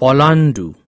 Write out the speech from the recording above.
Polandu.